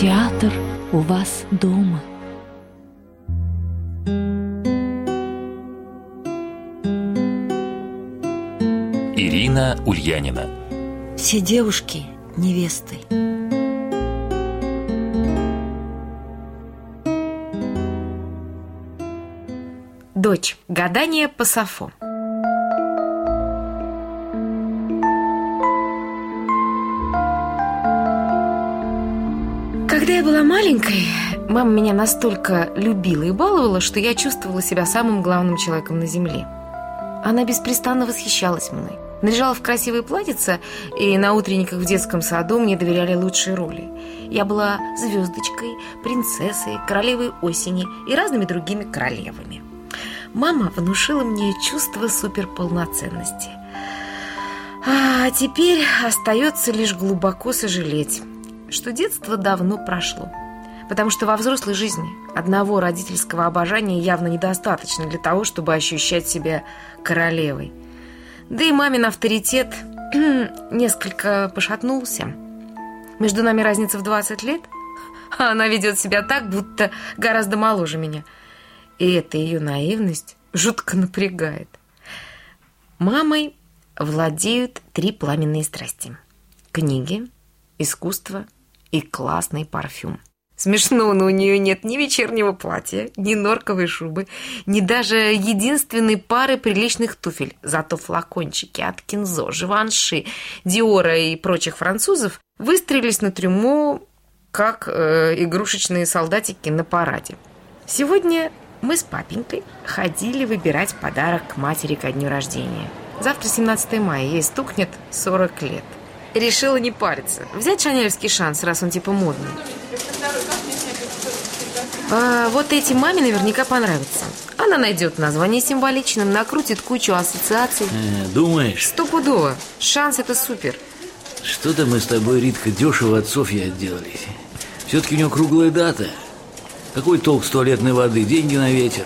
театр у вас дома. Ирина Ульянина Все девушки невесты. Дочь. Гадание по Сафо. Была маленькой, мама меня настолько любила и баловала, что я чувствовала себя самым главным человеком на земле. Она беспрестанно восхищалась мной. Наряжала в красивые платьица, и на утренниках в детском саду мне доверяли лучшие роли. Я была звездочкой, принцессой, королевой осени и разными другими королевами. Мама внушила мне чувство суперполноценности. А теперь остается лишь глубоко сожалеть, что детство давно прошло. Потому что во взрослой жизни одного родительского обожания явно недостаточно для того, чтобы ощущать себя королевой. Да и мамин авторитет несколько пошатнулся. Между нами разница в 20 лет, а она ведет себя так, будто гораздо моложе меня. И эта ее наивность жутко напрягает. Мамой владеют три пламенные страсти. Книги, искусство и классный парфюм. Смешно, но у нее нет ни вечернего платья, ни норковой шубы, ни даже единственной пары приличных туфель. Зато флакончики от Кинзо, Живанши, Диора и прочих французов выстрелились на трюмо, как э, игрушечные солдатики на параде. Сегодня мы с папенькой ходили выбирать подарок матери ко дню рождения. Завтра 17 мая, ей стукнет 40 лет. Решила не париться. Взять шанельский шанс, раз он типа модный. А, вот эти маме наверняка понравится. Она найдет название символичным, накрутит кучу ассоциаций. Э, думаешь? Стопудово. Шанс это супер. Что-то мы с тобой, Ритка, дешево от Софьи отделались. Все-таки у нее круглая дата. Какой толк с туалетной воды? Деньги на ветер.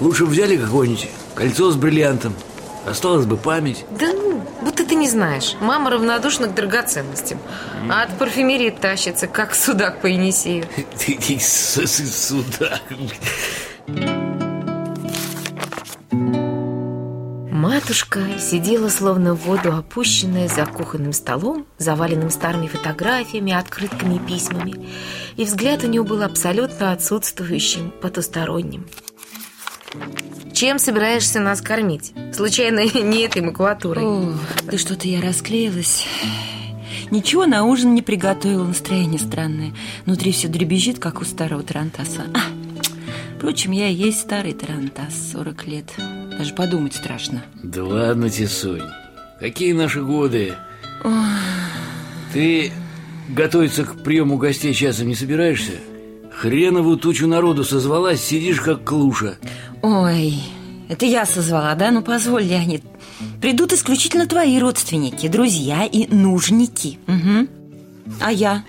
Лучше взяли какое-нибудь кольцо с бриллиантом. Осталась бы память. Да ты не знаешь. Мама равнодушна к драгоценностям. А от парфюмерии тащится, как судак по Енисею. Ты иди с- с- сюда. Матушка сидела словно в воду опущенная за кухонным столом, заваленным старыми фотографиями, открытками и письмами. И взгляд у нее был абсолютно отсутствующим, потусторонним. Чем собираешься нас кормить? Случайно не этой макулатурой? О, да что-то я расклеилась. Ничего на ужин не приготовила, настроение странное. Внутри все дребезжит, как у старого тарантаса. А, впрочем, я и есть старый тарантас, 40 лет. Даже подумать страшно. Да ладно тебе, Сонь. Какие наши годы? Ты готовиться к приему гостей часом не собираешься? Хреновую тучу народу созвалась, сидишь как клуша. Ой, это я созвала, да? Ну, позволь, Леонид. Придут исключительно твои родственники, друзья и нужники. Угу. А я?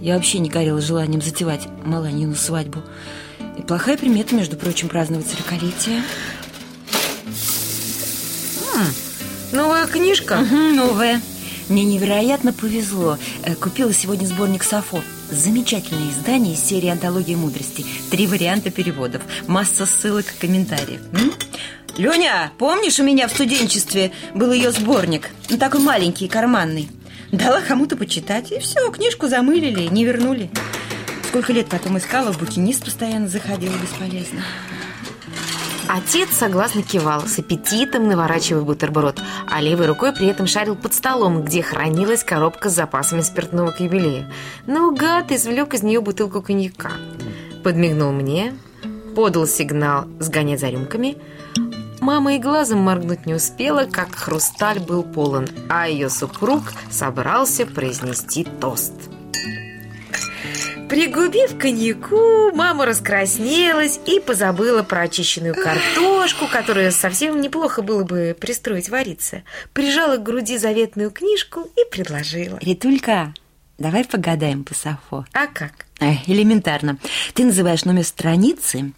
Я вообще не горела желанием затевать Маланину свадьбу. И плохая примета, между прочим, праздновать сорокалетие. Новая книжка? Угу, новая. Мне невероятно повезло. Э, Купила сегодня сборник Сафо. Замечательное издание из серии «Антология мудрости». Три варианта переводов. Масса ссылок и комментариев. М? Леня, помнишь, у меня в студенчестве был ее сборник? Ну, такой маленький, карманный. Дала кому-то почитать, и все, книжку замылили, не вернули. Сколько лет потом искала, в букинист постоянно заходила бесполезно. Отец согласно кивал, с аппетитом наворачивая бутерброд, а левой рукой при этом шарил под столом, где хранилась коробка с запасами спиртного к юбилею. Наугад извлек из нее бутылку коньяка. Подмигнул мне, подал сигнал сгонять за рюмками. Мама и глазом моргнуть не успела, как хрусталь был полон, а ее супруг собрался произнести тост. Пригубив коньяку, мама раскраснелась и позабыла про очищенную картошку, которую совсем неплохо было бы пристроить вариться. Прижала к груди заветную книжку и предложила. Ритулька, давай погадаем по Сафо. А как? Э, Элементарно. Ты называешь номер страницы,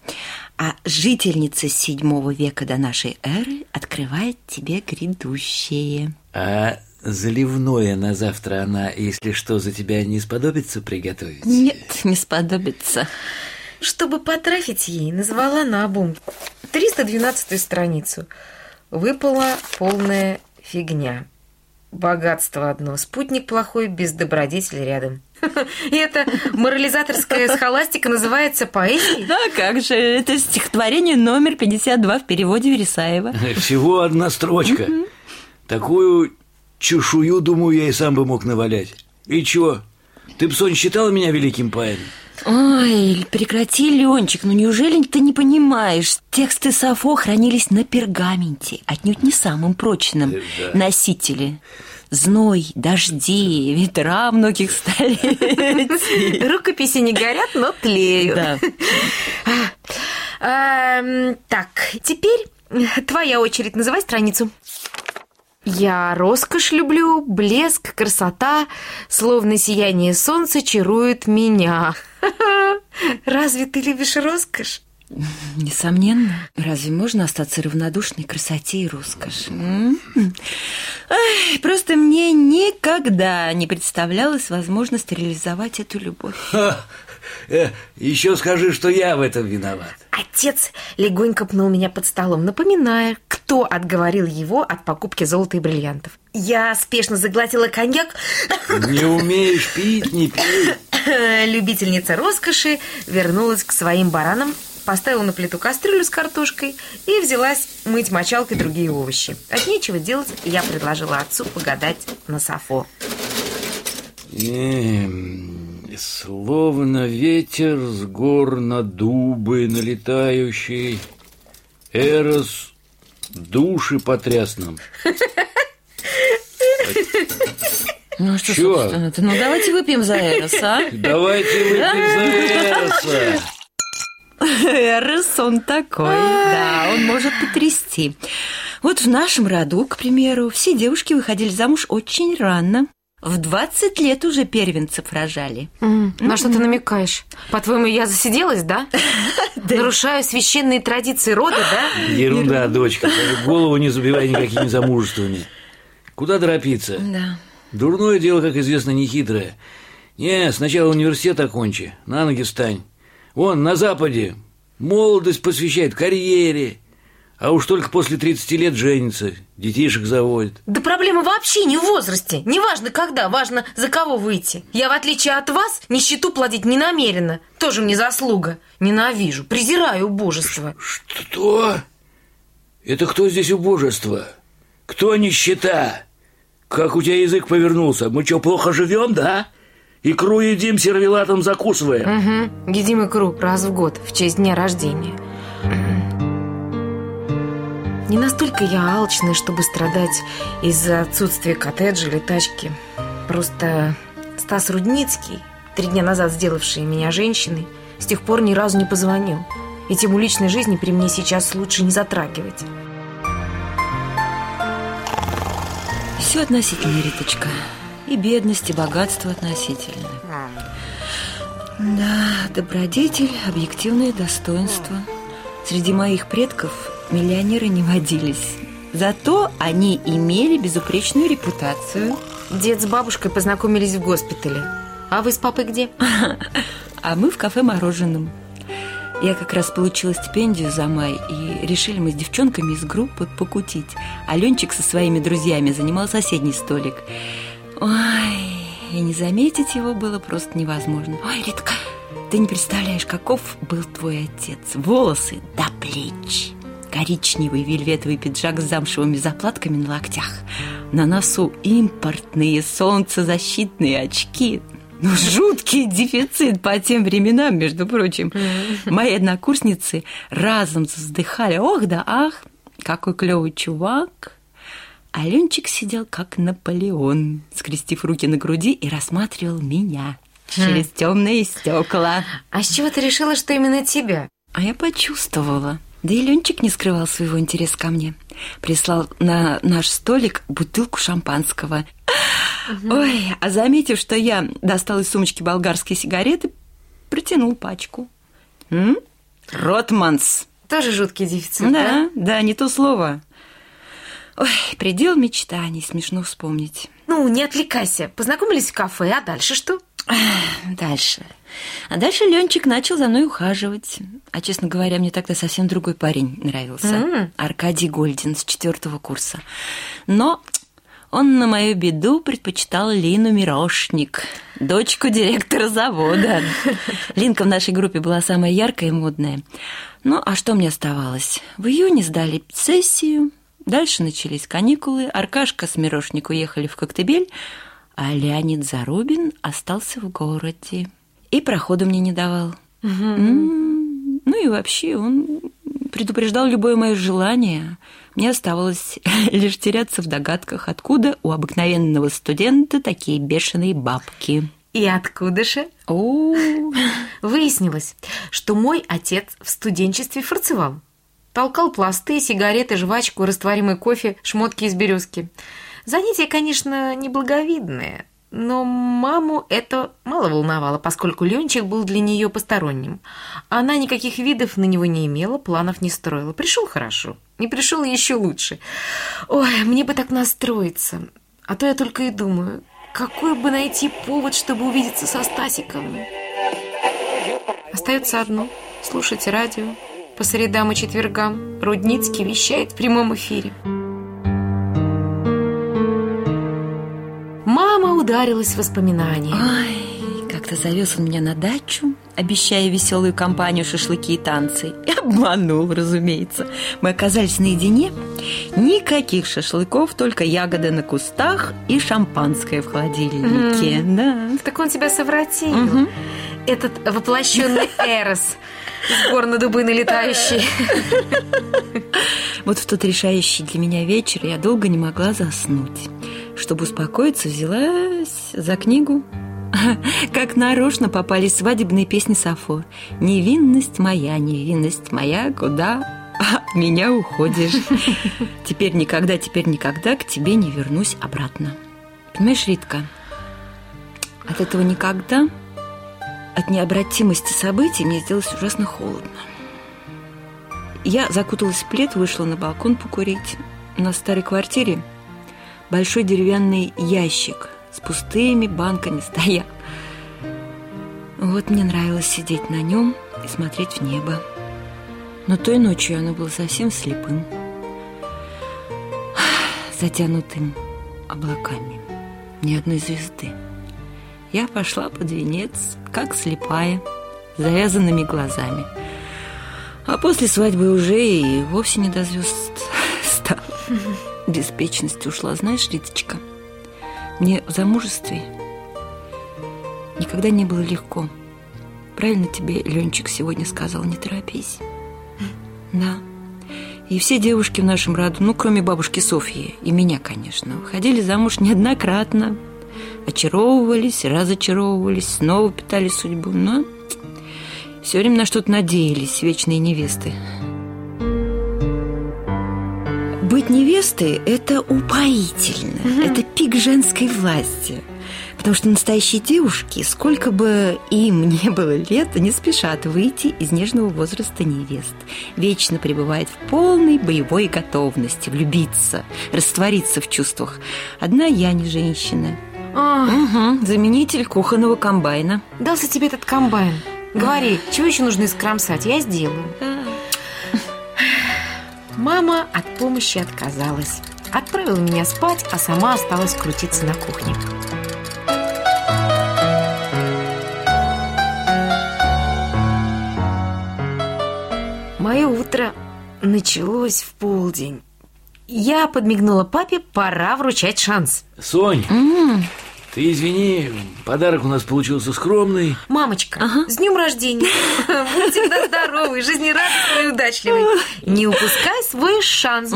а жительница седьмого века до нашей эры открывает тебе грядущее. А заливное на завтра она, если что, за тебя не сподобится приготовить? Нет, не сподобится. Чтобы потрафить ей, назвала на обум 312 страницу. Выпала полная фигня. Богатство одно, спутник плохой, без добродетели рядом. И эта морализаторская схоластика называется поэзией? А как же, это стихотворение номер 52 в переводе Вересаева. Всего одна строчка. Такую чешую, думаю, я и сам бы мог навалять. И чё? Ты б, Сонь, считала меня великим поэтом? Ой, прекрати, Ленчик, ну неужели ты не понимаешь? Тексты Сафо хранились на пергаменте, отнюдь не самым прочным Да. носителе. Зной, дожди, ветра многих столетий. Рукописи не горят, но тлеют. Да. А, м, так, теперь твоя очередь. Называй страницу. Я роскошь люблю, блеск, красота, словно сияние солнца чарует меня. Разве ты любишь роскошь? Несомненно. Разве можно остаться равнодушной к красоте и роскоши? Просто мне никогда не представлялась возможность реализовать эту любовь. Ха! Э, еще скажи, что я в этом виноват. Отец легонько пнул меня под столом, напоминая, кто отговорил его от покупки золота и бриллиантов. Я спешно заглотила коньяк. Не умеешь пить, не пей. Любительница роскоши вернулась к своим баранам, поставила на плиту кастрюлю с картошкой и взялась мыть мочалкой другие овощи. От нечего делать, я предложила отцу погадать на Сафо. Эм, Словно ветер с гор на дубы налетающий, Эрос души потряс нам. Ну что, Чё? собственно-то? Ну давайте выпьем за Эрос, а? Давайте выпьем за Эроса. Эрос, он такой, да, он может потрясти. Вот в нашем роду, к примеру, все девушки выходили замуж очень рано. В 20 лет уже первенцев рожали. На что ты намекаешь? По-твоему, я засиделась, да? Нарушаю священные традиции рода, да? Ерунда, дочка, даже голову не забивай никакими замужествами. Куда торопиться? Да. Дурное дело, как известно, нехитрое. Не, сначала университет окончи, на ноги встань. Вон, на Западе молодость посвящает карьере, а уж только после 30 лет женится, детишек заводит. Да проблема вообще не в возрасте. Не важно когда, важно за кого выйти. Я, в отличие от вас, нищету плодить не намерена. Тоже мне заслуга. Ненавижу, презираю убожество. Что? Это кто здесь убожество? Кто нищета? Как у тебя язык повернулся? Мы что, плохо живем, да? Икру едим, сервелатом закусываем. Угу. Едим икру раз в год, в честь дня рождения. Не настолько я алчная, чтобы страдать из-за отсутствия коттеджа или тачки. Просто Стас Рудницкий, три дня назад сделавший меня женщиной, с тех пор ни разу не позвонил. И тему личной жизни при мне сейчас лучше не затрагивать. Все относительно, Риточка. И бедность, и богатство относительно. Да, добродетель, объективное достоинство. Среди моих предков миллионеры не водились. Зато они имели безупречную репутацию. Дед с бабушкой познакомились в госпитале. А вы с папой где? А мы в кафе мороженом. Я как раз получила стипендию за май, и решили мы с девчонками из группы покутить. А Ленчик со своими друзьями занимал соседний столик. Ой, и не заметить его было просто невозможно. Ой, Ритка, ты не представляешь, каков был твой отец. Волосы до плеч. Коричневый вельветовый пиджак с замшевыми заплатками на локтях. На носу импортные солнцезащитные очки. Ну, жуткий дефицит по тем временам, между прочим. Мои однокурсницы разом вздыхали. Ох да ах, какой клевый чувак. А Ленчик сидел как Наполеон, скрестив руки на груди и рассматривал меня через темные стекла. А с чего ты решила, что именно тебя? А я почувствовала. Да и Ленчик не скрывал своего интереса ко мне. Прислал на наш столик бутылку шампанского. Ой, а заметив, что я достал из сумочки болгарские сигареты, протянул пачку. М? Ротманс. Тоже жуткий дефицит, Да, да, не то слово. Ой, предел мечтаний, смешно вспомнить. Ну, не отвлекайся. Познакомились в кафе, а дальше что? Дальше. А дальше Ленчик начал за мной ухаживать. А, честно говоря, мне тогда совсем другой парень нравился. М. Аркадий Гольдин с четвертого курса. Но он на мою беду предпочитал Лину Мирошник, дочку директора завода. Линка в нашей группе была самая яркая и модная. Ну, а что мне оставалось? В июне сдали сессию, дальше начались каникулы, Аркашка с Мирошник уехали в Коктебель, а Леонид Зарубин остался в городе. И проходу мне не давал. М, Ну и вообще он предупреждал любое мое желание. Мне оставалось лишь теряться в догадках, откуда у обыкновенного студента такие бешеные бабки. И откуда же? О, Выяснилось, что мой отец в студенчестве фарцевал. Толкал пласты, сигареты, жвачку, растворимый кофе, шмотки из березки. Занятие, конечно, неблаговидное, но маму это мало волновало, поскольку Ленчик был для нее посторонним. Она никаких видов на него не имела, планов не строила. Пришел хорошо, не пришел еще лучше. Ой, мне бы так настроиться. А то я только и думаю, какой бы найти повод, чтобы увидеться со Стасиком. Остается одно – слушать радио. По средам и четвергам Рудницкий вещает в прямом эфире. Мама ударилась в воспоминания. Ой, как-то завез он меня на дачу, обещая веселую компанию, шашлыки и танцы. И обманул, разумеется. Мы оказались наедине. Никаких шашлыков, только ягоды на кустах и шампанское в холодильнике. Да. Так он тебя совратил. Мгм. Этот воплощенный Эрос из гор на дубы налетающий. Вот в тот решающий для меня вечер я долго не могла заснуть. Чтобы успокоиться, взялась за книгу. Как нарочно попались свадебные песни Сафо. «Невинность моя, невинность моя, куда меня уходишь?» «Теперь никогда, теперь никогда к тебе не вернусь обратно». Понимаешь, Ритка, от этого никогда, от необратимости событий мне сделалось ужасно холодно. Я закуталась в плед, вышла на балкон покурить. В старой квартире большой деревянный ящик с пустыми банками стоял. Вот мне нравилось сидеть на нем и смотреть в небо. Но той ночью оно было совсем слепым, затянутым облаками. Ни одной звезды. Я пошла под венец, как слепая, завязанными глазами. А после свадьбы уже и вовсе не до звезд стало. Беспечность ушла, знаешь, Риточка. Мне в замужестве никогда не было легко. Правильно тебе Ленчик сегодня сказал, не торопись. Да. И все девушки в нашем роду, ну, кроме бабушки Софьи и меня, конечно, выходили замуж неоднократно. Очаровывались, разочаровывались, снова питали судьбу, но все время на что-то надеялись, вечные невесты. Быть невестой – это упоительно, это пик женской власти. Потому что настоящие девушки, сколько бы им не было лет, не спешат выйти из нежного возраста невест. Вечно пребывает в полной боевой готовности влюбиться, раствориться в чувствах. Одна я не женщина. А, Угу, заменитель кухонного комбайна. дался тебе этот комбайн. Говори, чего еще нужно искромсать? Я сделаю. Мама от помощи отказалась. Отправила меня спать, а сама осталась крутиться на кухне. Мое утро началось в полдень. Я подмигнула папе, пора вручать шанс. Сонь, ты извини, подарок у нас получился скромный. Мамочка, с днем рождения! Будь всегда здоровый, жизнерадостный и удачливый. Не упускай свой шанс.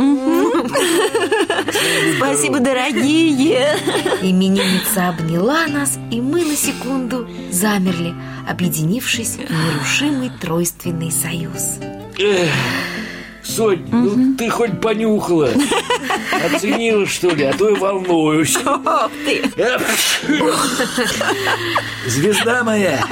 Спасибо, дорогие! Именинница обняла нас, и мы на секунду замерли, объединившись в нерушимый тройственный союз. Эх, Сонь, ну ты хоть понюхала. Оценила, что ли, а то я волнуюсь. Ох ты! Звезда моя,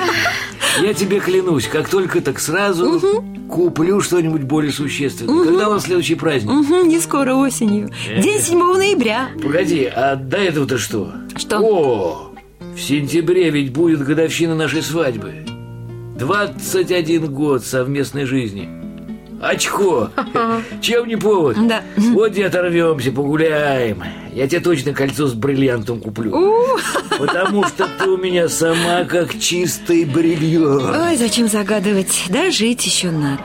я тебе клянусь, как только так сразу Куплю что-нибудь более существенное. Когда у вас следующий праздник? Угу, не скоро осенью. День 7 ноября. Погоди, а до этого-то что? Что? О, в сентябре ведь будет годовщина нашей свадьбы. 21 год совместной жизни. Очко! Чем не повод? Да. Вот и оторвемся, погуляем. Я тебе точно кольцо с бриллиантом куплю. Потому что ты у меня сама как чистый бриллиант. Ой, зачем загадывать? Да жить еще надо.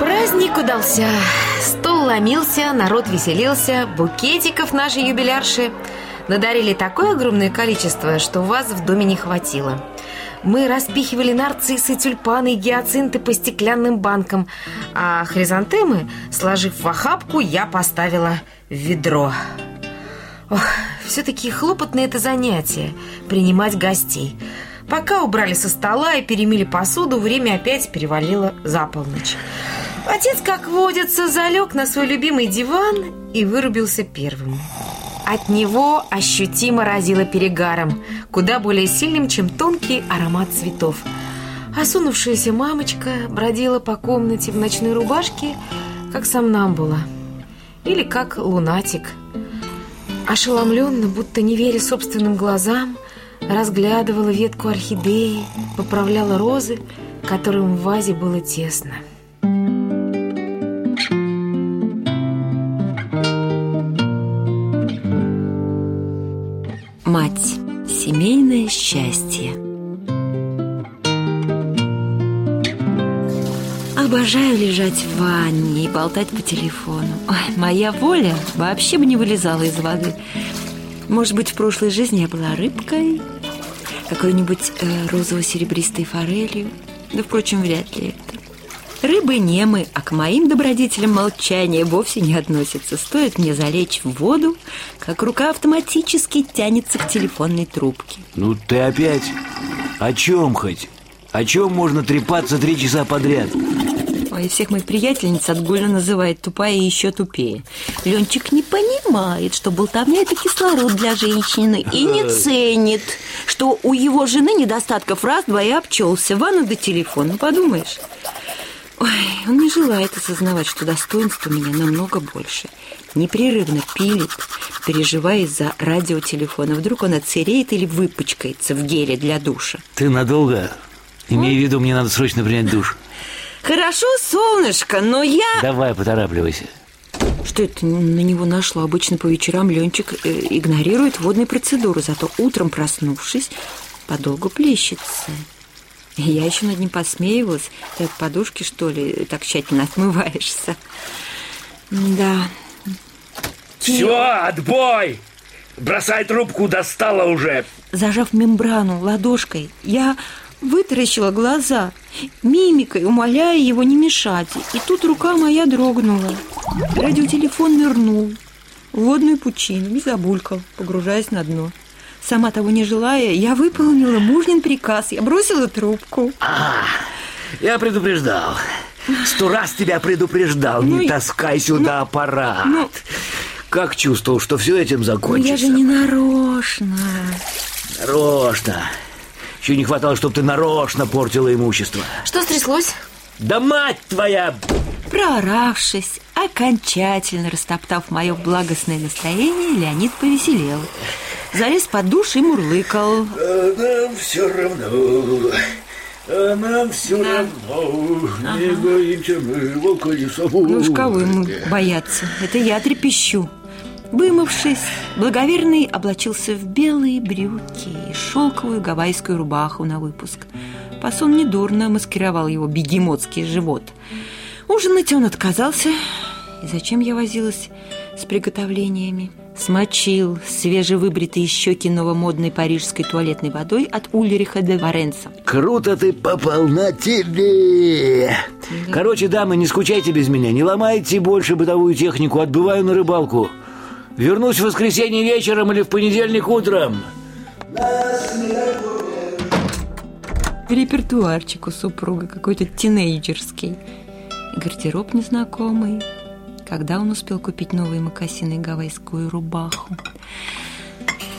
Праздник удался. Стол ломился, народ веселился, букетиков нашей юбилярши надарили такое огромное количество, что вас в доме не хватило. Мы распихивали нарциссы, тюльпаны и гиацинты по стеклянным банкам, а хризантемы, сложив в охапку, я поставила в ведро. Ох, все-таки хлопотное это занятие – принимать гостей. Пока убрали со стола и перемили посуду, время опять перевалило за полночь. Отец, как водится, залег на свой любимый диван и вырубился первым. От него ощутимо разило перегаром, куда более сильным, чем тонкий аромат цветов. Осунувшаяся мамочка бродила по комнате в ночной рубашке, как сомнамбула. Или как лунатик. Ошеломленно, будто не веря собственным глазам, разглядывала ветку орхидеи, поправляла розы, которым в вазе было тесно. Мать. Семейное счастье. Обожаю лежать в ванне и болтать по телефону. Ой, моя воля вообще бы не вылезала из воды. Может быть, в прошлой жизни я была рыбкой, какой-нибудь э, розово-серебристой форелью. Да, впрочем, вряд ли это. Рыбы не мы, а к моим добродетелям молчание вовсе не относится. Стоит мне залечь в воду, как рука автоматически тянется к телефонной трубке. Ну ты опять? О чем хоть? О чем можно трепаться три часа подряд? Ой, всех моих приятельниц отгульно называет тупая и еще тупее. Ленчик не понимает, что болтовня – это кислород для женщины и не ценит, что у его жены недостатков раз-два и обчелся. Ванну до телефона, подумаешь. Ой, он не желает осознавать, что достоинство у меня намного больше. Непрерывно пилит, переживая из-за радиотелефона. Вдруг он отсыреет или выпачкается в геле для душа. Ты надолго? Имей в виду, мне надо срочно принять душ. Хорошо, солнышко, но я... Давай, поторапливайся. Что это на него нашло? Обычно по вечерам Ленчик э, игнорирует водные процедуры, зато утром, проснувшись, подолгу плещется. Я еще над ним посмеивалась. Ты от подушки, что ли, так тщательно отмываешься? Да. Все, отбой! Бросай трубку, достала уже. Зажав мембрану ладошкой, я вытаращила глаза, мимикой умоляя его не мешать. И тут рука моя дрогнула. Радиотелефон нырнул в водную пучину и забулькал, погружаясь на дно. Сама того не желая, я выполнила мужнин приказ. Я бросила трубку. А, я предупреждал. Сто раз тебя предупреждал. Ну не таскай сюда аппарат. ну- Как чувствовал, что все этим Ну, закончится? я же не нарочно. Нарочно. Еще не хватало, чтобы ты нарочно портила имущество. Что стряслось? Да мать твоя! Прооравшись, окончательно растоптав мое благостное настроение, Леонид повеселел. Залез под душ и мурлыкал. А нам все равно. А нам все равно. Не боимся мы волка и сову. Ну уж кого ему бояться? Это я трепещу. Вымывшись, благоверный облачился в белые брюки и шелковую гавайскую рубаху на выпуск. Пасон недурно маскировал его бегемотский живот. Ужинать он отказался. И зачем я возилась с приготовлениями? Смочил свежевыбритые щеки новомодной парижской туалетной водой от Ульриха де Варенца. Круто ты попал на тебе. Короче, дамы, не скучайте без меня. Не ломайте больше бытовую технику. Отбываю на рыбалку. Вернусь в воскресенье вечером или в понедельник утром. Репертуарчик у супруга какой-то тинейджерский. Гардероб незнакомый. Когда он успел купить новые мокасины и гавайскую рубаху?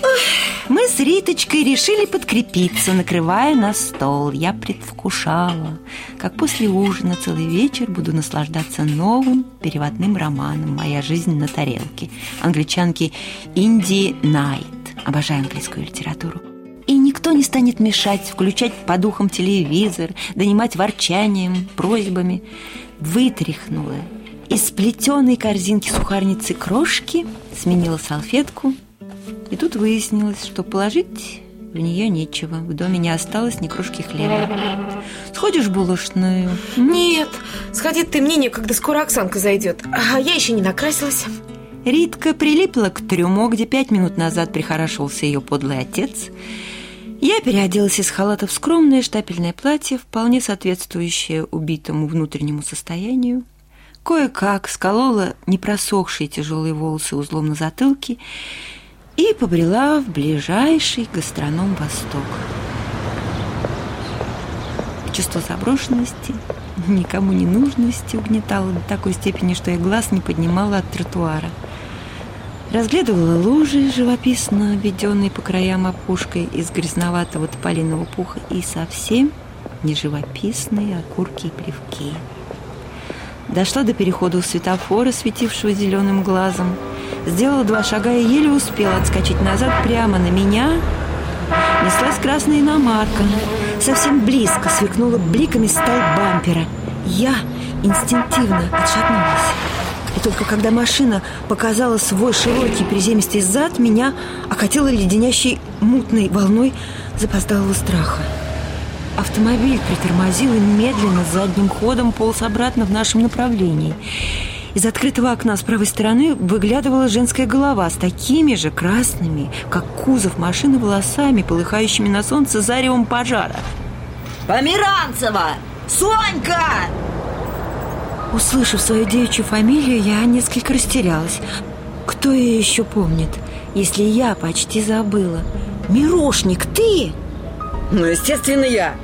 Ах, Мы с Риточкой решили подкрепиться, накрывая на стол. Я предвкушала, как после ужина целый вечер буду наслаждаться новым переводным романом «Моя жизнь на тарелке» англичанки Инди Найт. Обожаю английскую литературу. И никто не станет мешать, включать по духам телевизор, донимать ворчанием, просьбами. Вытряхнула из плетеной корзинки сухарницы крошки, сменила салфетку. И тут выяснилось, что положить в нее нечего. В доме не осталось ни крошки хлеба. Сходишь в булочную? Нет, сходи ты, мне некогда, скоро Оксанка зайдет. А я еще не накрасилась. Ритка прилипла к трюмо, где пять минут назад прихорашивался ее подлый отец. Я переоделась из халата в скромное штапельное платье, вполне соответствующее убитому внутреннему состоянию. Кое-как сколола непросохшие тяжелые волосы узлом на затылке и побрела в ближайший гастроном «Восток». Чувство заброшенности, никому не нужности угнетало до такой степени, что я глаз не поднимала от тротуара. Разглядывала лужи, живописно введенные по краям опушкой из грязноватого тополиного пуха и совсем не живописные окурки и плевки. Дошла до перехода у светофора, светившего зеленым глазом. Сделала два шага и еле успела отскочить назад прямо на меня. Неслась красная иномарка. Совсем близко сверкнула бликами сталь бампера. Я инстинктивно отшатнулась. И только когда машина показала свой широкий приземистый зад, меня окатило леденящей мутной волной запоздалого страха. Автомобиль притормозил и медленно задним ходом полз обратно в нашем направлении. Из открытого окна с правой стороны выглядывала женская голова с такими же красными, как кузов машины, волосами, полыхающими на солнце заревом пожара. «Померанцева! Сонька!» Услышав свою девичью фамилию, я несколько растерялась. Кто ее еще помнит, если я почти забыла? «Мирошник, ты?» Ну, естественно, я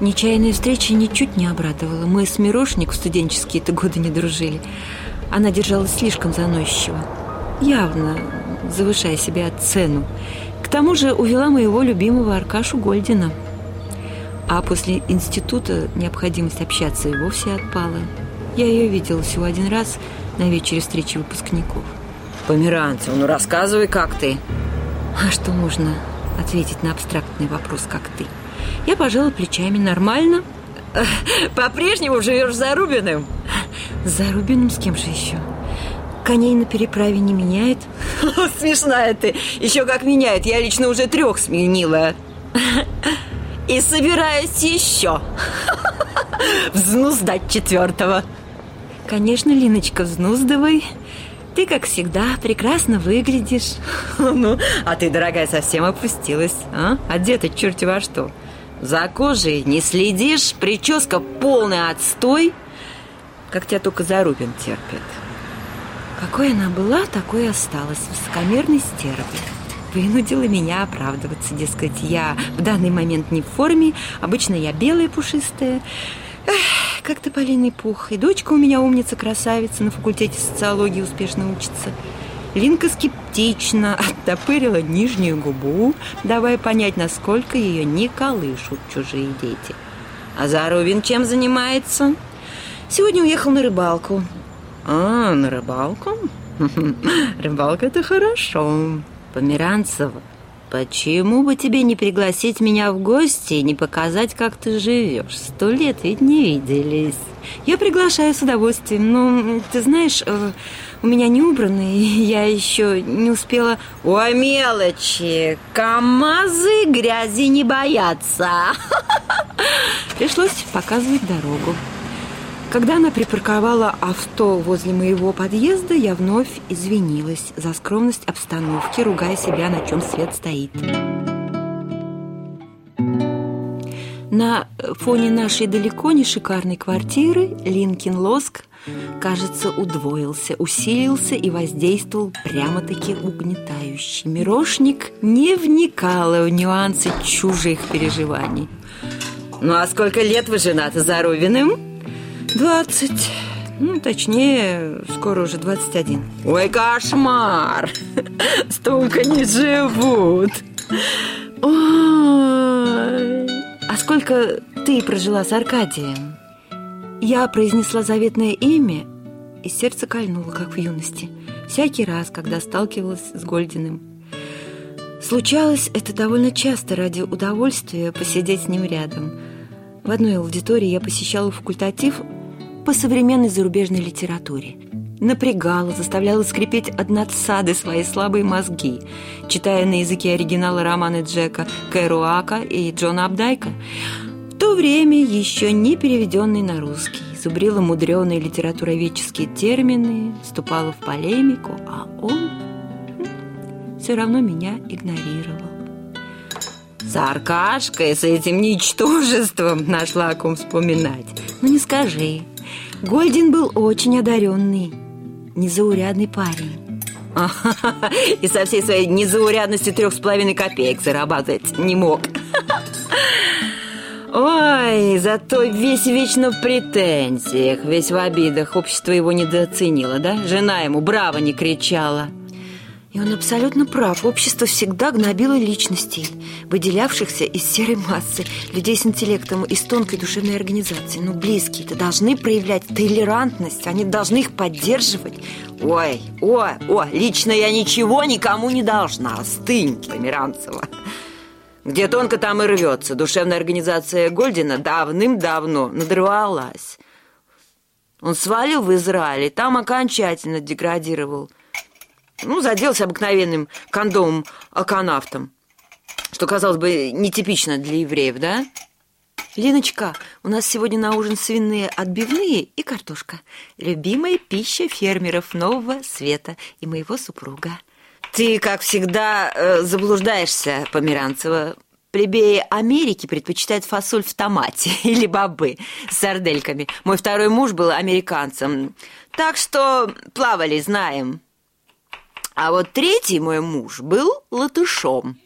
Нечаянная встреча ничуть не обрадовала. Мы с Мирошник в студенческие-то годы не дружили. Она держалась слишком заносчиво, явно завышая себе цену. К тому же увела моего любимого Аркашу Гольдина. А после института необходимость общаться и вовсе отпала. Я ее видела всего один раз на вечере встречи выпускников. Померанцева, ну рассказывай, как ты А что можно ответить на абстрактный вопрос, как ты? Я пожала плечами нормально. По-прежнему живешь за Рубиным? За Рубиным с кем же еще? Коней на переправе не меняет. Смешная ты. Еще как меняет. Я лично уже трех сменила. И собираюсь еще. Взнуздать четвертого. Конечно, Линочка, взнуздывай. Ты, как всегда, прекрасно выглядишь. Ну, а ты, дорогая, совсем опустилась. А? Одета черти во что. За кожей не следишь, прическа полный отстой, как тебя только Зарубин терпит. Какой она была, такой осталась. Высокомерной стервой. Вынудила меня оправдываться, дескать, я в данный момент не в форме, обычно я белая пушистая. Эх, как тополиный пух. И дочка у меня умница-красавица, на факультете социологии успешно учится. Линка скептично оттопырила нижнюю губу, давая понять, насколько ее не колышут чужие дети. А Зарубин чем занимается? Сегодня уехал на рыбалку. А, на рыбалку? Рыбалка – это хорошо. Померанцева, почему бы тебе не пригласить меня в гости и не показать, как ты живешь? Сто лет ведь не виделись. Я приглашаю с удовольствием, но, ты знаешь, э, у меня не убрано, и я еще не успела... Ой, мелочи! КамАЗы грязи не боятся! Пришлось показывать дорогу. Когда она припарковала авто возле моего подъезда, я вновь извинилась за скромность обстановки, ругая себя, на чем свет стоит. На фоне нашей далеко не шикарной квартиры Линкин Лоск, кажется, удвоился, усилился и воздействовал прямо-таки угнетающе. Мирошник не вникала в нюансы чужих переживаний. Ну а сколько лет вы женаты за Рувиным? Двадцать. Ну, точнее, скоро уже 21. Ой, кошмар! Столько не живут! Ой, а сколько ты прожила с Аркадием? Я произнесла заветное имя, и сердце кольнуло, как в юности. Всякий раз, когда сталкивалась с Гольдиным. Случалось это довольно часто ради удовольствия посидеть с ним рядом. В одной аудитории я посещала факультатив по современной зарубежной литературе. Напрягала, заставляла скрипеть от надсады свои слабые мозги, читая на языке оригинала романы Джека Кэруака и Джона Абдайка, в то время еще не переведенный на русский. Зубрила мудреные литературоведческие термины, вступала в полемику, а он все равно меня игнорировал. С Аркашкой, с этим ничтожеством нашла о ком вспоминать. Ну не скажи, Гольдин был очень одаренный, незаурядный парень. И со всей своей незаурядностью трех с половиной копеек зарабатывать не мог. Ой, зато весь вечно в претензиях, весь в обидах. Общество его недооценило, да? Жена ему браво не кричала. И он абсолютно прав. Общество всегда гнобило личностей, выделявшихся из серой массы, людей с интеллектом и с тонкой душевной организацией. Но близкие-то должны проявлять толерантность, они должны их поддерживать. Ой, ой, ой, лично я ничего никому не должна. Стынь, Померанцева. Где тонко, там и рвется. Душевная организация Гольдина давным-давно надрывалась. Он свалил в Израиль, и там окончательно деградировал. Ну, заделся обыкновенным кондомом аконавтом, что, казалось бы, нетипично для евреев, да? Линочка, у нас сегодня на ужин свиные отбивные и картошка. Любимая пища фермеров нового света и моего супруга. Ты, как всегда, э, заблуждаешься, Померанцева. Плебеи Америки предпочитают фасоль в томате или бобы с сардельками. Мой второй муж был американцем, так что плавали, знаем. А вот третий мой муж был латышом.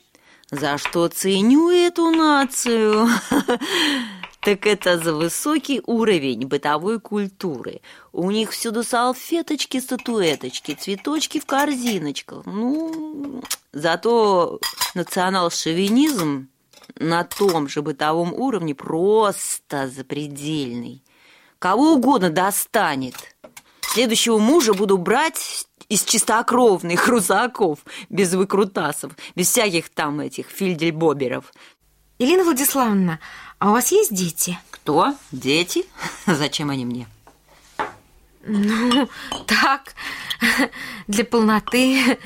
За что ценю эту нацию? Так это за высокий уровень бытовой культуры. У них всюду салфеточки, статуэточки, цветочки в корзиночках. Ну, зато национал-шовинизм на том же бытовом уровне просто запредельный. Кого угодно достанет. Следующего мужа буду брать из чистокровных русаков, без выкрутасов, без всяких там этих фильдельбоберов. Елена Владиславовна, а у вас есть дети? Кто? Дети? Зачем они мне? Ну, так, для полноты,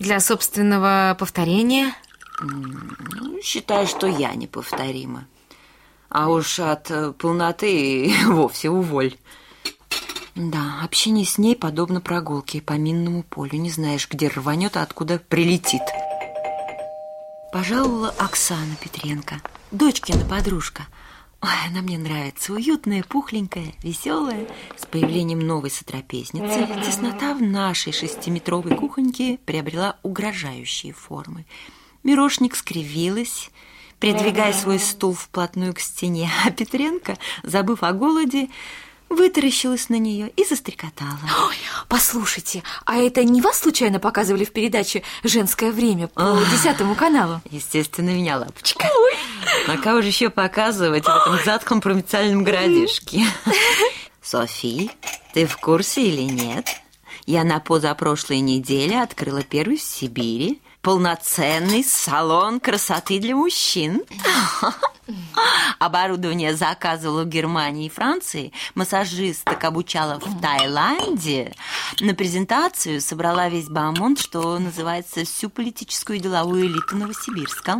для собственного повторения. Ну, считаю, что я неповторима. А уж от э, полноты вовсе уволь. Да, общение с ней подобно прогулке по минному полю. Не знаешь, где рванет, а откуда прилетит. Пожаловала Оксана Петренко, дочкина подружка. Ой, она мне нравится, уютная, пухленькая, веселая. С появлением новой сотрапезницы теснота в нашей шестиметровой кухоньке приобрела угрожающие формы. Мирошник скривилась, придвигая свой стул вплотную к стене, а Петренко, забыв о голоде, вытаращилась на нее и застрекотала. Ой, послушайте, а это не вас случайно показывали в передаче «Женское время» по десятому каналу? Естественно, меня, лапочка. Ой. А кого же еще показывать в этом затхлом провинциальном городишке? Софи, ты в курсе или нет? Я на позапрошлой неделе открыла первый в Сибири полноценный салон красоты для мужчин. Оборудование заказывала в Германии и Франции, массажисток обучала в Таиланде. На презентацию собрала весь бамонт, что называется, всю политическую и деловую элиту Новосибирска.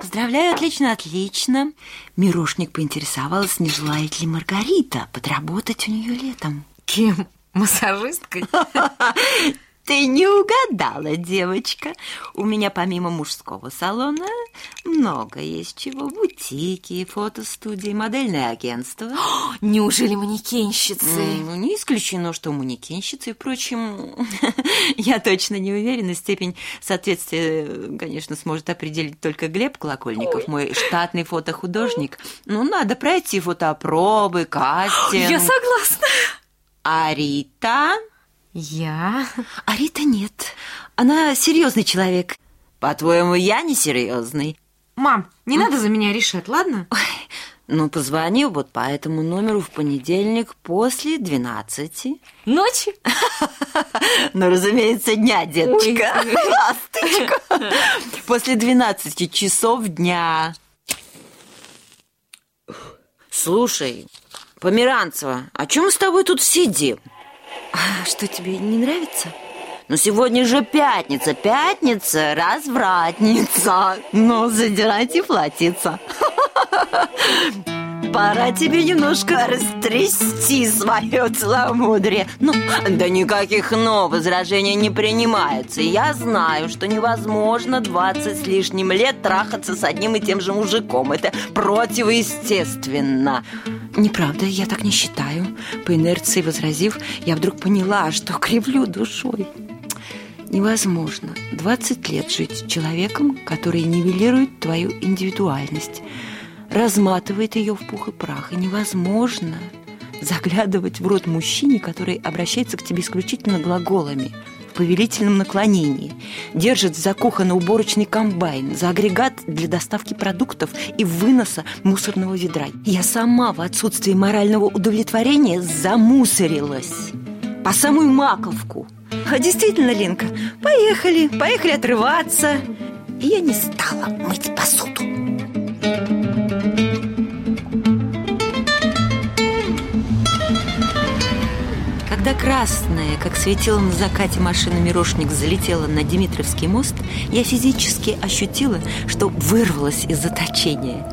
Поздравляю, отлично, отлично. Мирошник поинтересовалась, не желает ли Маргарита подработать у нее летом. Кем? Массажисткой? Ты не угадала, девочка. У меня помимо мужского салона много есть чего. Бутики, фотостудии, модельное агентство. О, неужели манекенщицы? Ну, не исключено, что манекенщицы. Впрочем, я точно не уверена. Степень соответствия, конечно, сможет определить только Глеб Колокольников, Ой. мой штатный фотохудожник. Ну, надо пройти фотопробы, кастинг. Я согласна. А Рита... Я? А Рита нет. Она серьезный человек. По-твоему, я несерьезный? Мам, не надо за меня решать, ладно? Ну, позвони вот по этому номеру в понедельник после 12. Ночи? Ну, разумеется, дня, деточка. Ой. Ласточка. После 12 часов дня. Слушай, Померанцева, а чем мы с тобой тут сидим? А что, тебе не нравится? Ну, сегодня же пятница, пятница, развратница. Ну, задирайте платьица. Пора тебе немножко растрясти свое целомудрие. Ну, да никаких «но» возражений не принимается. И я знаю, что невозможно 20 с лишним лет трахаться с одним и тем же мужиком. Это противоестественно. Неправда, я так не считаю. По инерции возразив, я вдруг поняла, что кривлю душой. Невозможно 20 лет жить с человеком, который нивелирует твою индивидуальность, разматывает ее в пух и прах. И невозможно заглядывать в рот мужчине, который обращается к тебе исключительно глаголами повелительном наклонении, держит за кухонно-уборочный комбайн, за агрегат для доставки продуктов и выноса мусорного ведра. Я сама в отсутствии морального удовлетворения замусорилась по самую маковку. А действительно, Ленка, поехали, поехали отрываться. И я не стала мыть посуду. Когда красная, как светила на закате машина «Мирошник» залетела на Димитровский мост, я физически ощутила, что вырвалась из заточения.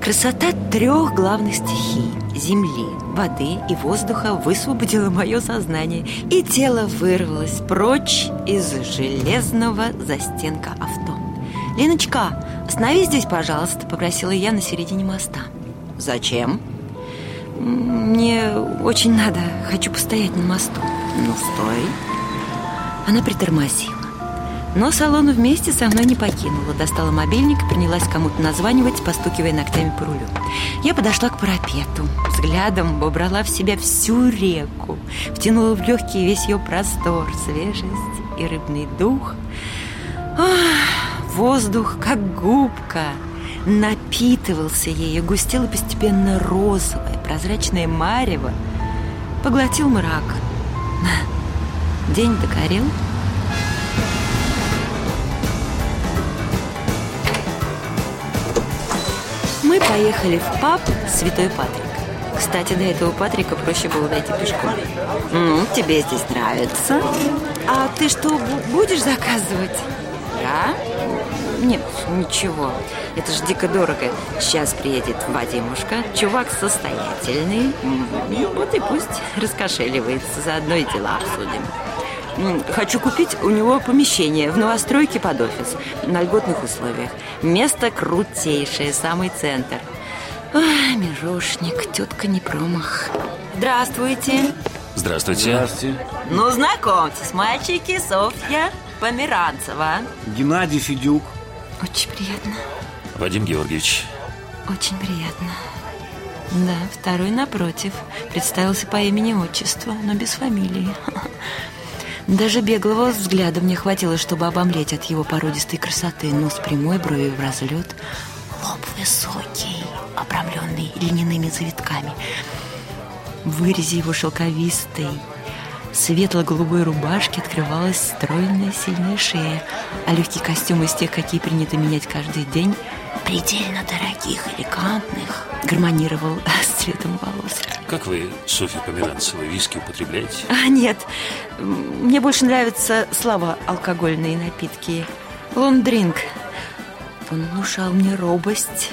Красота трех главных стихий – земли, воды и воздуха высвободила мое сознание, и тело вырвалось прочь из железного застенка авто. «Леночка, остановись здесь, пожалуйста», – попросила я на середине моста. Зачем? Мне очень надо, хочу постоять на мосту. Ну, стой. Она притормозила. Но салон вместе со мной не покинула. Достала мобильник и принялась кому-то названивать, постукивая ногтями по рулю. Я подошла к парапету. Взглядом вобрала в себя всю реку. Втянула в легкий весь ее простор, свежесть и рыбный дух. Ах, воздух, как губка, напитывался ею, густело постепенно розовое, прозрачное марево. Поглотил мрак. День догорел. Мы поехали в паб «Святой Патрик». Кстати, до этого Патрика проще было дойти пешком. Ну, тебе здесь нравится? А ты что, бу- будешь заказывать? Я? Нет, ничего. Это же дико дорого. Сейчас приедет Вадимушка, чувак состоятельный. Ну, вот и пусть раскошеливается, заодно и дела обсудим. Хочу купить у него помещение в новостройке под офис на льготных условиях. Место крутейшее, самый центр. Ой, мирошник, тетка не промах. Здравствуйте. Здравствуйте. Здравствуйте. Ну, знакомьтесь, мальчики, Софья Померанцева. Геннадий Федюк. Очень приятно. Вадим Георгиевич. Очень приятно. Да, второй напротив. Представился по имени-отчеству, но без фамилии. Даже беглого взгляда мне хватило, чтобы обомлеть от его породистой красоты. Нос прямой, брови в разлет. Лоб высокий, обрамленный льняными завитками. В вырезе его шелковистой, светло-голубой рубашки открывалась стройная сильная шея, а легкий костюм из тех, какие принято менять каждый день, предельно дорогих, элегантных, гармонировал с цветом волос. Как вы, Софья Померанцева, виски употребляете? А, нет, мне больше нравятся слабоалкогольные напитки. Лондринг. Он внушал мне робость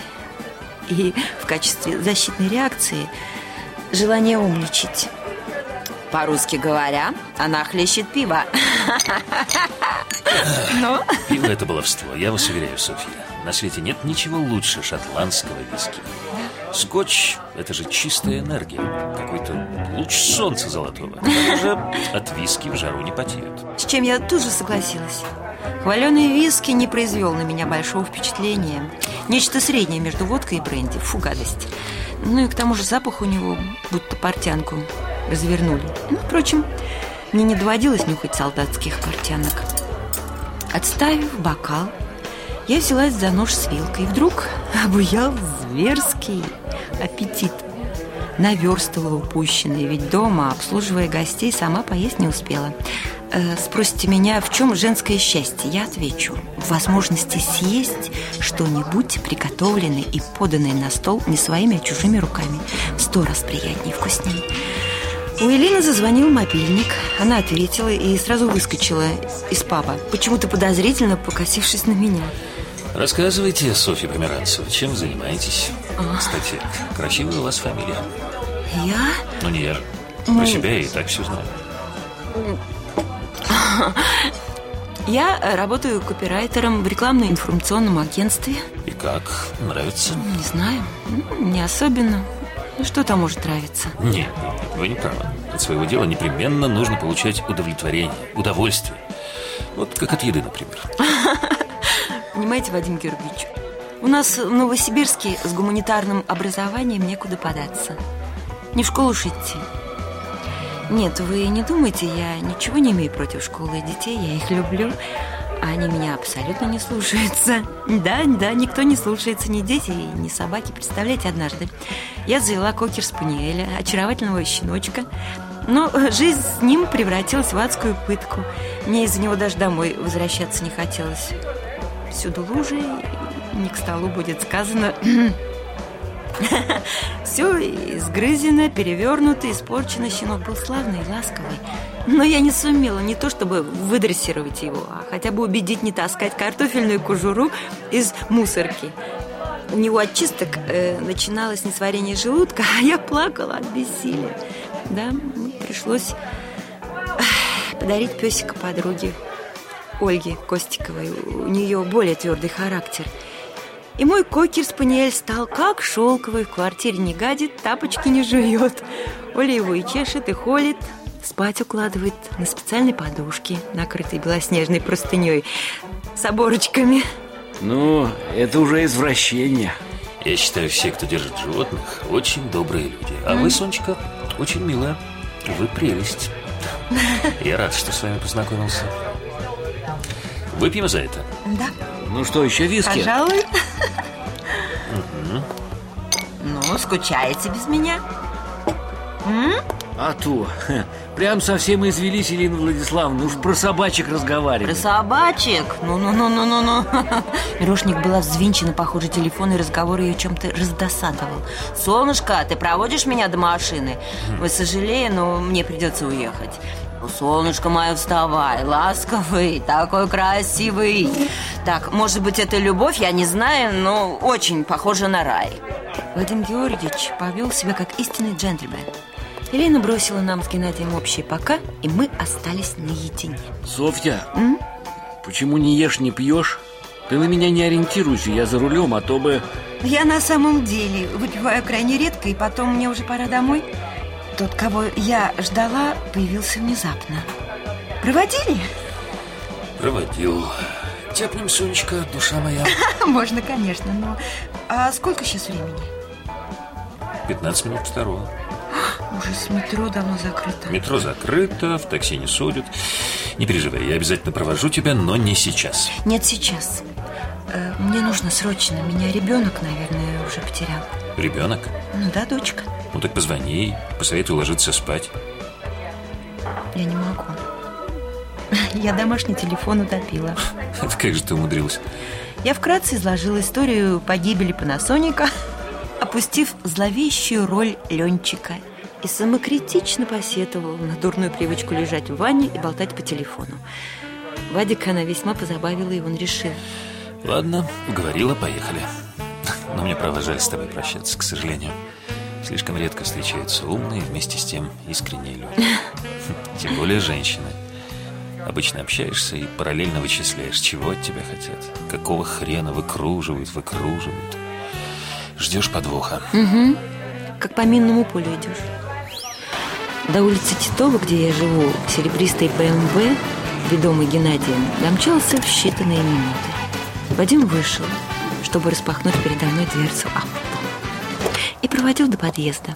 и в качестве защитной реакции желание умничать. По-русски говоря, она хлещет пиво. Пиво – это баловство, я вас уверяю, Софья. На свете нет ничего лучше шотландского виски. Скотч – это же чистая энергия, какой-то луч солнца золотого. Даже от виски в жару не потеют. С чем я тут же согласилась. Хваленый виски не произвел на меня большого впечатления. Нечто среднее между водкой и бренди. Фу, гадость. Ну и к тому же запах у него, будто портянку развернули. Ну, впрочем, мне не доводилось нюхать солдатских портянок. Отставив бокал, я взялась за нож с вилкой. И вдруг обуял зверский аппетит. Наверстывала упущенное, ведь дома, обслуживая гостей, сама поесть не успела. Э, спросите меня, в чем женское счастье? Я отвечу. В возможности съесть что-нибудь приготовленное и поданное на стол не своими, а чужими руками. Сто раз приятнее и вкуснее. У Елены зазвонил мобильник. Она ответила и сразу выскочила из паба, почему-то подозрительно покосившись на меня. Рассказывайте, Софья Померанцева, чем занимаетесь? Кстати, красивая у вас фамилия. Я? Ну, не я. Про себя я и так все знаю. Я работаю копирайтером в рекламно-информационном агентстве. И как? Нравится? Не знаю, не особенно. Ну, Что там может нравиться? Нет, нет, вы не правы. От своего дела непременно нужно получать удовлетворение, удовольствие. Вот как от еды, например. Понимаете, Вадим Георгиевич, у нас в Новосибирске с гуманитарным образованием некуда податься. Не в школу ж идти. Нет, вы не думайте, я ничего не имею против школы и детей, я их люблю. А Они меня абсолютно не слушаются. Да, да, никто не слушается, ни дети, ни собаки. Представляете, однажды я завела кокер-спаниеля, очаровательного щеночка, но жизнь с ним превратилась в адскую пытку. Мне из-за него даже домой возвращаться не хотелось. Всюду лужи, не к столу будет сказано. Все изгрызено, перевернуто, испорчено. Щенок был славный и ласковый. Но я не сумела не то чтобы выдрессировать его, а хотя бы убедить не таскать картофельную кожуру из мусорки. У него от чисток э, начиналось несварение желудка, а я плакала от бессилия. Да, ну, пришлось подарить песика подруге Ольге Костиковой. У нее более твердый характер. И мой кокер-спаниель стал как шелковый, в квартире не гадит, тапочки не жует. Оля его и чешет, и холит, спать укладывает на специальной подушке, накрытой белоснежной простыней с оборочками. Ну, это уже извращение. Я считаю, все, кто держит животных, очень добрые люди. А вы, Сонечка, очень милая. Вы прелесть. Я рад, что с вами познакомился. Выпьем за это. Да, Ну что, еще виски? пожалуй. Ну, скучаете без меня? А то, прям совсем извелись, Елена Владиславовна, уж про собачек Про разговаривали. собачек? Ну-ну-ну-ну-ну-ну. Мирошник была взвинчена, похоже, телефон, и разговор ее чем-то раздосадовал. Солнышко, ты проводишь меня до машины? Вы сожалею, но мне придется уехать. Ну, солнышко мое, вставай, ласковый, такой красивый. Так, может быть, это любовь, я не знаю, но очень похоже на рай. Вадим Георгиевич повел себя как истинный джентльмен. Елена бросила нам с Геннадием общее пока, и мы остались наедине. Софья, почему не ешь, не пьешь? Ты на меня не ориентируйся, я за рулем, а то бы... Я на самом деле выпиваю крайне редко, и потом мне уже пора домой. Тот, кого я ждала, появился внезапно. Проводили? Проводил. Тепнем, Сонечка, душа моя. Можно, конечно, но... А сколько сейчас времени? 15 минут второго. Уже с метро давно закрыто. Метро закрыто, в такси не судят. Не переживай, я обязательно провожу тебя, но не сейчас. Нет, сейчас. Э, Мне нужно срочно. Меня ребенок, наверное, уже потерял. Ребенок? Ну да, дочка. Ну так позвони посоветуй ложиться спать. Я не могу. Я домашний телефон утопила. Это как же ты умудрилась? Я вкратце изложила историю погибели Панасоника, опустив зловещую роль Ленчика и самокритично посетовал на дурную привычку лежать в ванне и болтать по телефону. Вадика она весьма позабавила, и он решил. Ладно, уговорила, поехали. Но мне, правда, жаль с тобой прощаться, к сожалению. Слишком редко встречаются умные, вместе с тем искренние люди. Тем более женщины. Обычно общаешься и параллельно вычисляешь, чего от тебя хотят. Какого хрена выкруживают, выкруживают. Ждешь подвоха. Как по минному полю идешь. До улицы Титова, где я живу, серебристый БМВ, ведомый Геннадием, домчался в считанные минуты. Вадим вышел, чтобы распахнуть передо мной дверцу авто. И проводил до подъезда.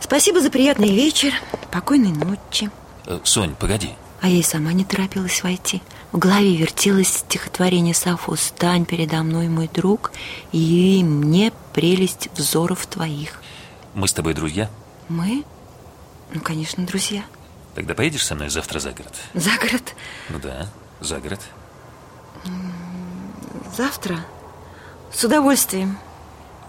Спасибо за приятный вечер, покойной ночи. Э, Сонь, погоди. А я и сама не торопилась войти. В голове вертелось стихотворение Сафо «Стань передо мной, мой друг, и мне прелесть взоров твоих». Мы с тобой друзья? Мы? Ну, конечно, друзья. Тогда поедешь со мной завтра за город? За город? Ну да, за город. Завтра? С удовольствием.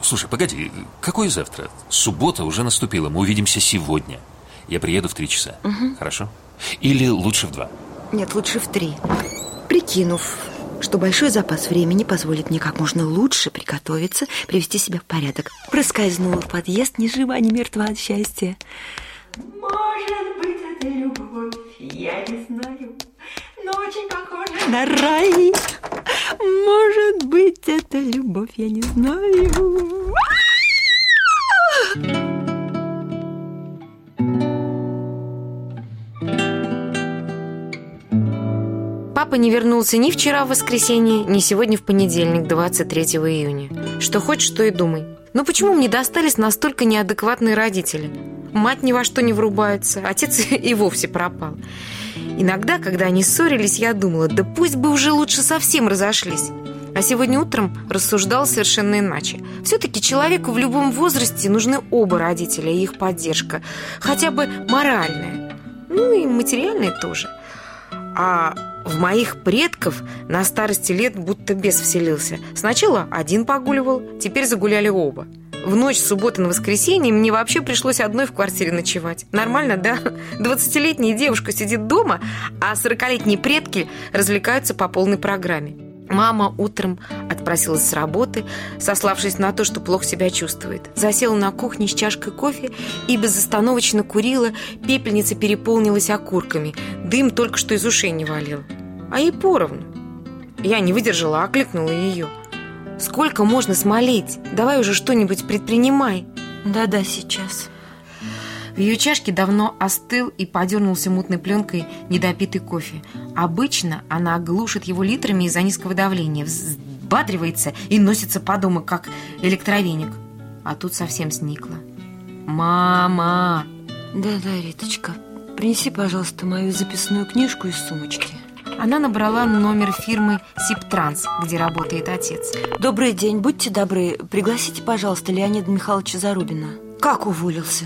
Слушай, погоди, какое завтра? Суббота уже наступила, мы увидимся сегодня. Я приеду в три часа. Угу. Хорошо? Или лучше в два? Нет, лучше в три. Прикинув, что большой запас времени позволит мне как можно лучше приготовиться, привести себя в порядок. Проскользнула в подъезд ни жива, ни мертва от счастья. Может быть, это любовь, я не знаю, но очень похоже на рай. Может быть, это любовь, я не знаю. Папа не вернулся ни вчера в воскресенье, ни сегодня в понедельник, 23 июня. Что хочешь, то и думай. Но почему мне достались настолько неадекватные родители? Мать ни во что не врубается, отец и вовсе пропал. Иногда, когда они ссорились, я думала, да пусть бы уже лучше совсем разошлись. А сегодня утром рассуждал совершенно иначе. Все-таки человеку в любом возрасте нужны оба родителя и их поддержка. Хотя бы моральная. Ну и материальная тоже. А в моих предков на старости лет будто бес вселился. Сначала один погуливал, теперь загуляли оба. В ночь с субботы на воскресенье мне вообще пришлось одной в квартире ночевать. Нормально, да? Двадцатилетняя девушка сидит дома, а сорокалетние предки развлекаются по полной программе. Мама утром отпросилась с работы, сославшись на то, что плохо себя чувствует. Засела на кухне с чашкой кофе и безостановочно курила, пепельница переполнилась окурками, дым только что из ушей не валил. А ей поровну. Я не выдержала, окликнула ее – Сколько можно смолить? Давай уже что-нибудь предпринимай. Да-да, сейчас. В ее чашке давно остыл и подернулся мутной пленкой недопитый кофе. Обычно она глушит его литрами из-за низкого давления, взбадривается и носится по дому, как электровеник. А тут совсем сникла. «Мама!» «Да-да, Риточка, принеси, пожалуйста, мою записную книжку из сумочки». Она набрала номер фирмы «Сиптранс», где работает отец. Добрый день, будьте добры, пригласите, пожалуйста, Леонида Михайловича Зарубина. Как уволился?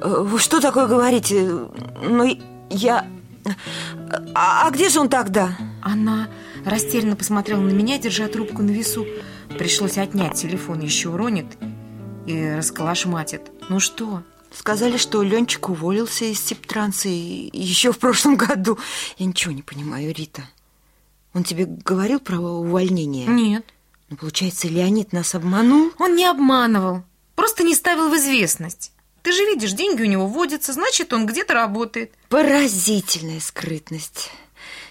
Э, вы что такое говорите? Ну, я... А, а где же он тогда? Она растерянно посмотрела на меня, держа трубку на весу. Пришлось отнять телефон, еще уронит и расколошматит. Ну что? Сказали, что Ленчик уволился из Септранса еще в прошлом году. Я ничего не понимаю, Рита. Он тебе говорил про увольнение? Нет. Ну, получается, Леонид нас обманул? Он не обманывал, просто не ставил в известность. Ты же видишь, деньги у него водятся, значит, он где-то работает. Поразительная скрытность.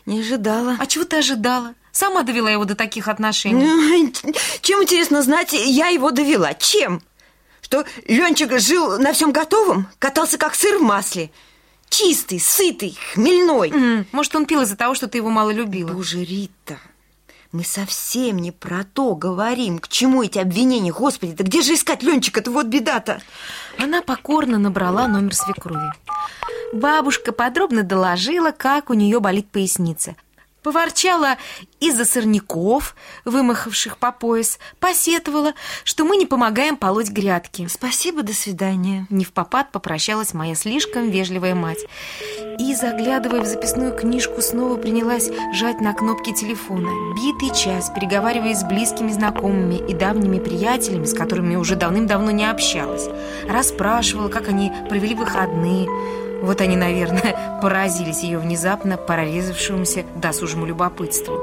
Не ожидала. А чего ты ожидала? Сама довела его до таких отношений. Ну, чем, интересно знать, я его довела? Чем? что Ленчик жил на всем готовом, катался как сыр в масле. Чистый, сытый, хмельной. Может, он пил из-за того, что ты его мало любила. Боже, Рита, мы совсем не про то говорим. К чему эти обвинения? Господи, да где же искать Ленчика-то? Вот беда-то. Она покорно набрала номер свекрови. Бабушка подробно доложила, как у нее болит поясница. Поворчала из-за сорняков, вымахавших по пояс, посетовала, что мы не помогаем полоть грядки. Спасибо, до свидания. Не в попад попрощалась моя слишком вежливая мать. И, заглядывая в записную книжку, снова принялась жать на кнопки телефона. Битый час, переговариваясь с близкими знакомыми и давними приятелями, с которыми уже давным-давно не общалась. Расспрашивала, как они провели выходные, вот они, наверное, поразились ее внезапно прорезавшемуся досужему любопытству.